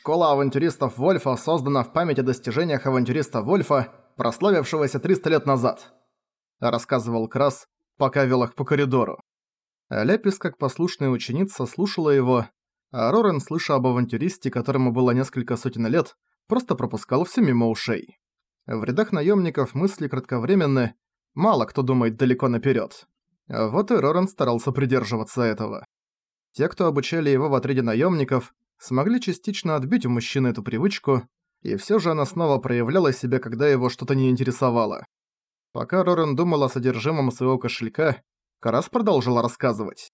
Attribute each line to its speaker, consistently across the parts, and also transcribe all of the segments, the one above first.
Speaker 1: Школа авантюристов Вольфа создана в память о достижениях авантюриста Вольфа, прославившегося 300 лет назад», — рассказывал Крас, пока вел их по коридору. Ляпис, как послушная ученица, слушала его, а Рорен, слыша об авантюристе, которому было несколько сотен лет, просто пропускал все мимо ушей. В рядах наемников мысли кратковременны, мало кто думает далеко наперед. Вот и Рорен старался придерживаться этого. Те, кто обучали его в отряде наемников, смогли частично отбить у мужчины эту привычку, и все же она снова проявляла себя, когда его что-то не интересовало. Пока Рорен думал о содержимом своего кошелька, Карас продолжила рассказывать.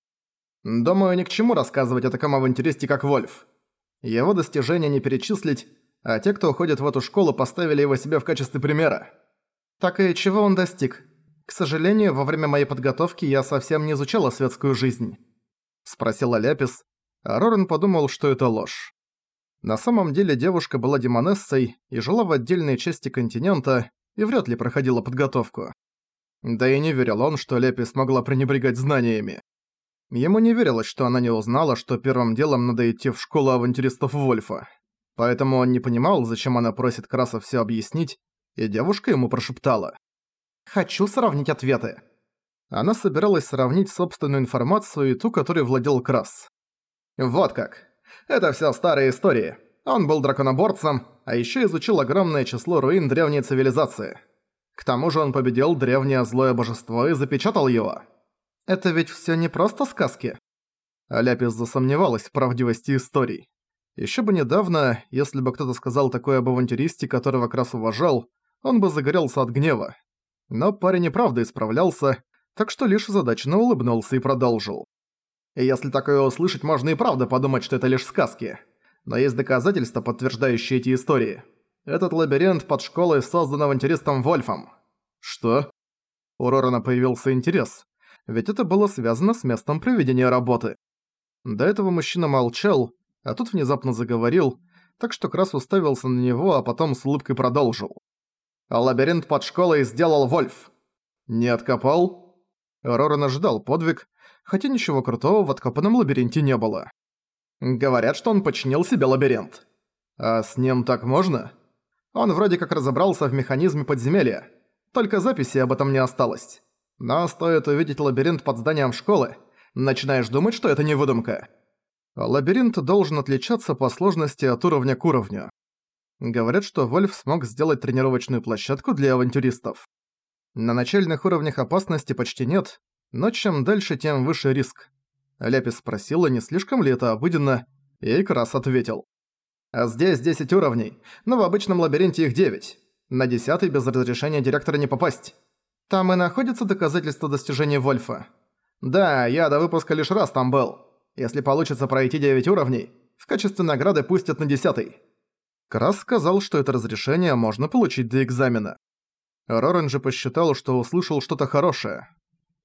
Speaker 1: «Думаю, ни к чему рассказывать о таком авантюристе, как Вольф. Его достижения не перечислить, а те, кто уходит в эту школу, поставили его себе в качестве примера. Так и чего он достиг? К сожалению, во время моей подготовки я совсем не изучала светскую жизнь. Спросила Ляпис, а Рорен подумал, что это ложь. На самом деле девушка была демонессой и жила в отдельной части континента и вряд ли проходила подготовку. Да и не верил он, что Ляпис могла пренебрегать знаниями. Ему не верилось, что она не узнала, что первым делом надо идти в школу авантюристов Вольфа. Поэтому он не понимал, зачем она просит Краса все объяснить, и девушка ему прошептала. «Хочу сравнить ответы». Она собиралась сравнить собственную информацию и ту, которой владел Крас. «Вот как. Это все старые истории. Он был драконоборцем, а еще изучил огромное число руин древней цивилизации. К тому же он победил древнее злое божество и запечатал его. Это ведь все не просто сказки?» Аляпис засомневалась в правдивости историй. Еще бы недавно, если бы кто-то сказал такое об авантюристе, которого Крас уважал, он бы загорелся от гнева. Но парень и правда исправлялся, так что лишь задачно улыбнулся и продолжил. И если такое услышать, можно и правда подумать, что это лишь сказки. Но есть доказательства, подтверждающие эти истории. Этот лабиринт под школой создан авантюристом Вольфом. Что? У Рорана появился интерес, ведь это было связано с местом проведения работы. До этого мужчина молчал, а тут внезапно заговорил, так что Крас уставился на него, а потом с улыбкой продолжил. «А лабиринт под школой сделал Вольф». «Не откопал?» Роран ожидал подвиг, хотя ничего крутого в откопанном лабиринте не было. Говорят, что он починил себе лабиринт. А с ним так можно? Он вроде как разобрался в механизме подземелья, только записи об этом не осталось. Но стоит увидеть лабиринт под зданием школы, начинаешь думать, что это не выдумка. Лабиринт должен отличаться по сложности от уровня к уровню. Говорят, что Вольф смог сделать тренировочную площадку для авантюристов. На начальных уровнях опасности почти нет, но чем дальше, тем выше риск. Ляпис спросила, не слишком ли это обыденно, и Крас ответил. А здесь 10 уровней, но в обычном лабиринте их 9. На 10 без разрешения директора не попасть. Там и находится доказательство достижения Вольфа. Да, я до выпуска лишь раз там был. Если получится пройти 9 уровней, в качестве награды пустят на 10. Крас сказал, что это разрешение можно получить до экзамена. Рорен же посчитал, что услышал что-то хорошее.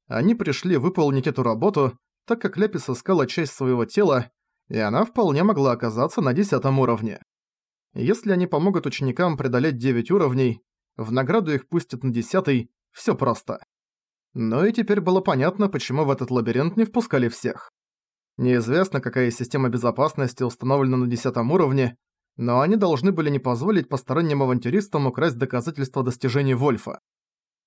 Speaker 1: Они пришли выполнить эту работу, так как Ляпис искала часть своего тела, и она вполне могла оказаться на 10 уровне. Если они помогут ученикам преодолеть 9 уровней, в награду их пустят на 10 все просто. Но и теперь было понятно, почему в этот лабиринт не впускали всех. Неизвестно, какая система безопасности установлена на 10 уровне, но они должны были не позволить посторонним авантюристам украсть доказательства достижений Вольфа.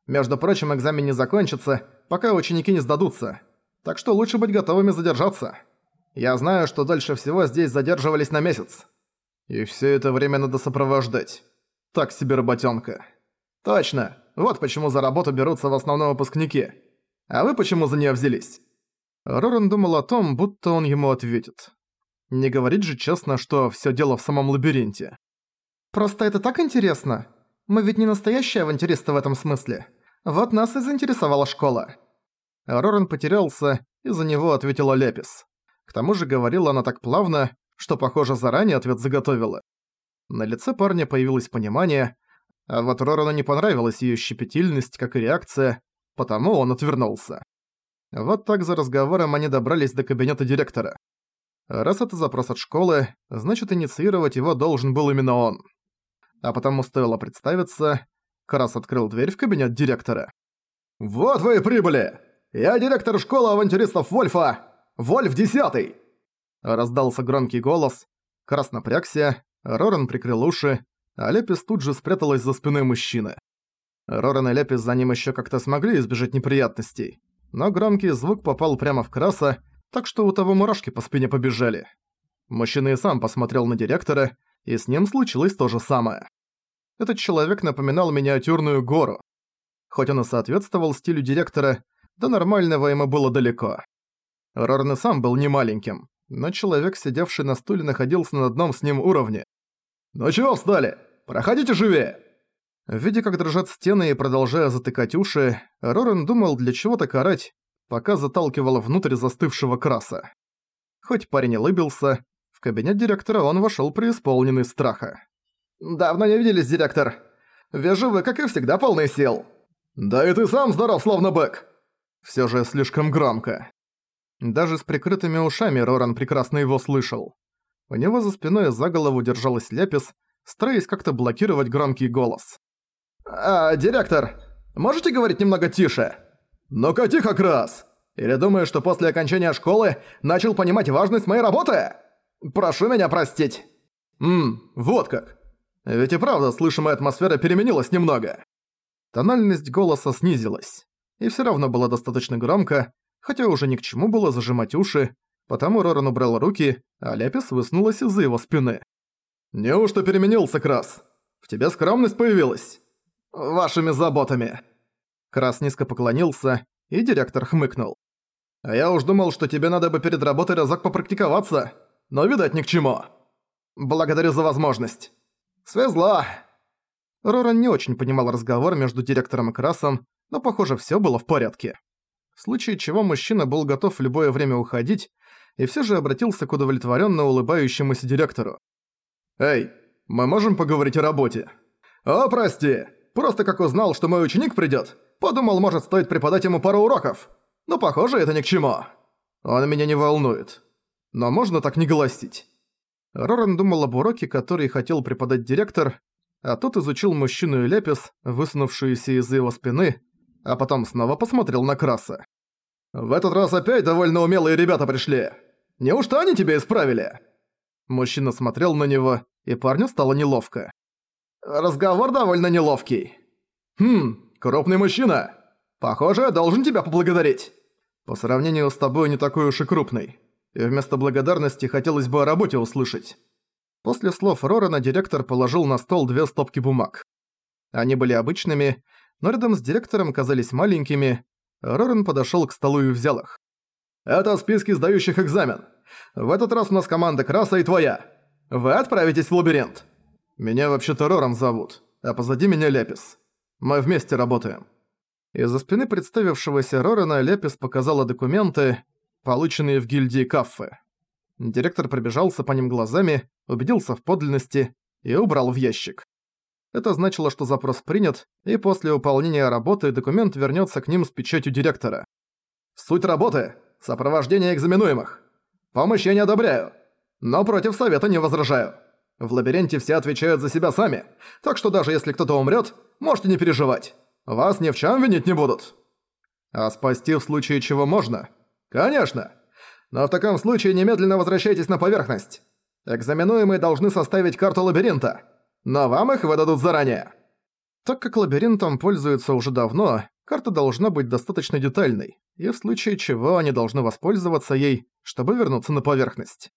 Speaker 1: Между прочим, экзамен не закончится, пока ученики не сдадутся, так что лучше быть готовыми задержаться. Я знаю, что дольше всего здесь задерживались на месяц. И все это время надо сопровождать. Так себе работенка. Точно, вот почему за работу берутся в основном выпускники. А вы почему за нее взялись? Роран думал о том, будто он ему ответит. Не говорить же честно, что все дело в самом лабиринте. «Просто это так интересно. Мы ведь не настоящие авантюристы в этом смысле. Вот нас и заинтересовала школа». Роран потерялся, и за него ответила Лепис. К тому же говорила она так плавно, что, похоже, заранее ответ заготовила. На лице парня появилось понимание, а вот Рорану не понравилась её щепетильность, как и реакция, потому он отвернулся. Вот так за разговором они добрались до кабинета директора. Раз это запрос от школы, значит инициировать его должен был именно он. А потому стоило представиться, Крас открыл дверь в кабинет директора. «Вот вы и прибыли! Я директор школы авантюристов Вольфа! Вольф Десятый!» Раздался громкий голос, Крас напрягся, Роран прикрыл уши, а Лепис тут же спряталась за спиной мужчины. Роран и Лепис за ним еще как-то смогли избежать неприятностей, но громкий звук попал прямо в Краса, так что у того мурашки по спине побежали. Мужчина и сам посмотрел на директора, и с ним случилось то же самое. Этот человек напоминал миниатюрную гору. Хоть он и соответствовал стилю директора, до нормального ему было далеко. Рорн и сам был не маленьким, но человек, сидевший на стуле, находился на одном с ним уровне. «Ну чего встали? Проходите живее!» Видя, как дрожат стены и продолжая затыкать уши, Рорен думал, для чего так орать, пока заталкивал внутрь застывшего краса. Хоть парень и лыбился, в кабинет директора он вошел преисполненный страха. «Давно не виделись, директор. Вижу, вы, как и всегда, полный сил». «Да и ты сам здоров, словно бык!» Все же слишком громко. Даже с прикрытыми ушами Роран прекрасно его слышал. У него за спиной за голову держалась Ляпис, стараясь как-то блокировать громкий голос. «А, директор, можете говорить немного тише?» «Ну-ка тихо, Крас! Или думаешь, что после окончания школы начал понимать важность моей работы? Прошу меня простить!» «Ммм, вот как. Ведь и правда слышимая атмосфера переменилась немного». Тональность голоса снизилась. И всё равно было достаточно громко, хотя уже ни к чему было зажимать уши, потому Роран убрал руки, а Ляпис высунулась из-за его спины. «Неужто переменился, Крас? В тебе скромность появилась?» «Вашими заботами!» Крас низко поклонился, и директор хмыкнул. «А я уж думал, что тебе надо бы перед работой разок попрактиковаться, но, видать, ни к чему. Благодарю за возможность. Свезла!» Роран не очень понимал разговор между директором и Красом, но, похоже, всё было в порядке в случае чего мужчина был готов в любое время уходить, и все же обратился к удовлетворенно улыбающемуся директору. «Эй, мы можем поговорить о работе?» «О, прости! Просто как узнал, что мой ученик придет, подумал, может, стоит преподать ему пару уроков. Но, похоже, это ни к чему. Он меня не волнует. Но можно так не голосить». Роран думал об уроке, который хотел преподать директор, а тот изучил мужчину и Лепис, высунувшуюся из его спины, а потом снова посмотрел на Краса. «В этот раз опять довольно умелые ребята пришли. Неужто они тебя исправили?» Мужчина смотрел на него, и парню стало неловко. «Разговор довольно неловкий. Хм, крупный мужчина. Похоже, я должен тебя поблагодарить. По сравнению с тобой не такой уж и крупный. И вместо благодарности хотелось бы о работе услышать». После слов Рорана директор положил на стол две стопки бумаг. Они были обычными, но рядом с директором казались маленькими. Рорен подошёл к столу и взял их. «Это списки сдающих экзамен. В этот раз у нас команда Краса и твоя. Вы отправитесь в лабиринт. Меня вообще-то Роран зовут, а позади меня Лепис. Мы вместе работаем». Из-за спины представившегося Рорена Лепис показала документы, полученные в гильдии Каффе. Директор пробежался по ним глазами, убедился в подлинности и убрал в ящик. Это значило, что запрос принят, и после выполнения работы документ вернется к ним с печатью директора. Суть работы – сопровождение экзаменуемых. Помощь я не одобряю, но против совета не возражаю. В лабиринте все отвечают за себя сами, так что даже если кто-то умрет, можете не переживать. Вас ни в чем винить не будут. А спасти в случае чего можно? Конечно. Но в таком случае немедленно возвращайтесь на поверхность. Экзаменуемые должны составить карту лабиринта – но вам их выдадут заранее. Так как лабиринтом пользуются уже давно, карта должна быть достаточно детальной, и в случае чего они должны воспользоваться ей, чтобы вернуться на поверхность.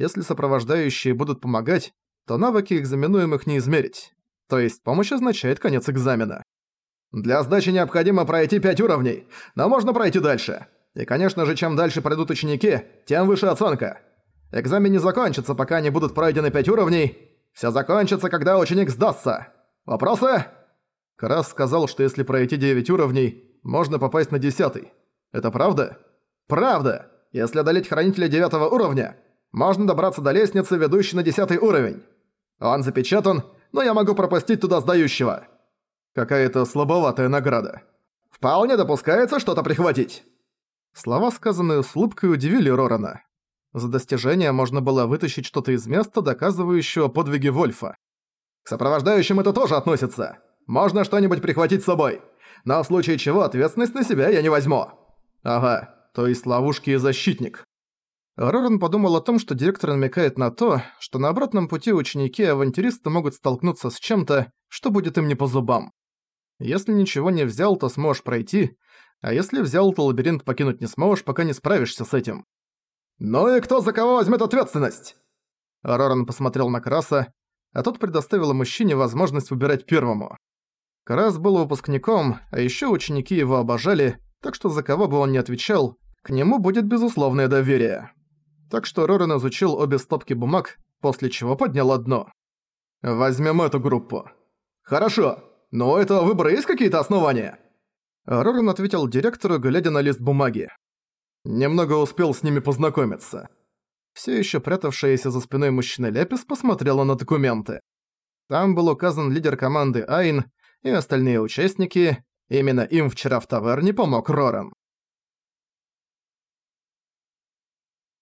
Speaker 1: Если сопровождающие будут помогать, то навыки экзаменуемых не измерить. То есть помощь означает конец экзамена. Для сдачи необходимо пройти 5 уровней, но можно пройти дальше. И, конечно же, чем дальше пройдут ученики, тем выше оценка. Экзамен не закончится, пока не будут пройдены 5 уровней, все закончится, когда ученик сдастся. Вопросы?» Крас сказал, что если пройти 9 уровней, можно попасть на 10. Это правда? Правда! Если одолеть хранителя 9 уровня, можно добраться до лестницы, ведущей на 10 уровень. Он запечатан, но я могу пропустить туда сдающего. Какая-то слабоватая награда. Вполне допускается что-то прихватить. Слова, сказанные с улыбкой, удивили Рорана. За достижение можно было вытащить что-то из места, доказывающего подвиги Вольфа. К сопровождающим это тоже относится. Можно что-нибудь прихватить с собой. Но в случае чего ответственность на себя я не возьму. Ага, то есть ловушки и защитник. Роран подумал о том, что директор намекает на то, что на обратном пути ученики и авантюристы могут столкнуться с чем-то, что будет им не по зубам. Если ничего не взял, то сможешь пройти, а если взял, то лабиринт покинуть не сможешь, пока не справишься с этим. «Ну и кто за кого возьмет ответственность?» Роран посмотрел на Краса, а тот предоставил мужчине возможность выбирать первому. Крас был выпускником, а еще ученики его обожали, так что за кого бы он ни отвечал, к нему будет безусловное доверие. Так что Роран изучил обе стопки бумаг, после чего поднял одно. «Возьмем эту группу». «Хорошо, но у этого выбора есть какие-то основания?» Роран ответил директору, глядя на лист бумаги. Немного успел с ними познакомиться. Все еще прятавшаяся за спиной мужчины Лепис посмотрела на документы. Там был указан лидер команды Айн и остальные участники. Именно им вчера в таверне помог Роран.